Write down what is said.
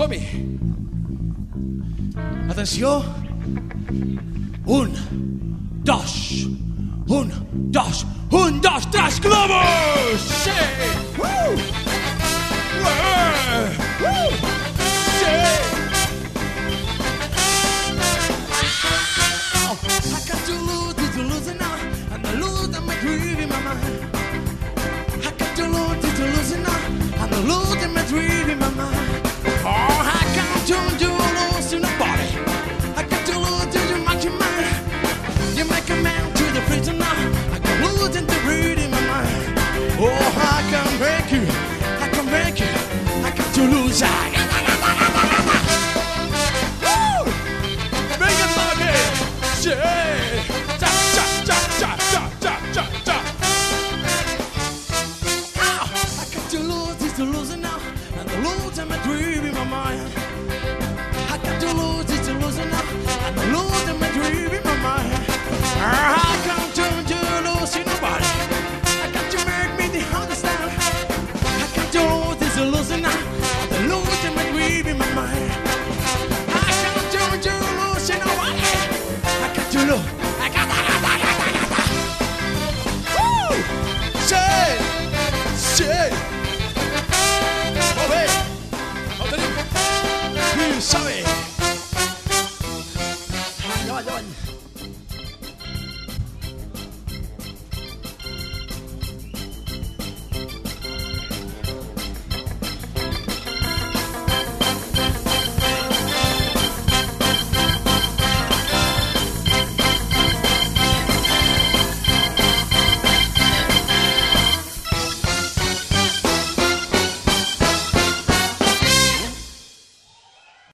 Som-hi. Atenció. Un, dos, un, dos, un, dos, tres, globus! Sí! To lose now, and the lose in my dream in my mind. I got to lose, it's to lose now, and the lose in my dream in my mind. I got to to lose in nobody. I got to make me the understand. I got to lose, it's to lose now, and the lose in my dream in my mind. I got to to lose in nobody. I got to lose. ¿sabe?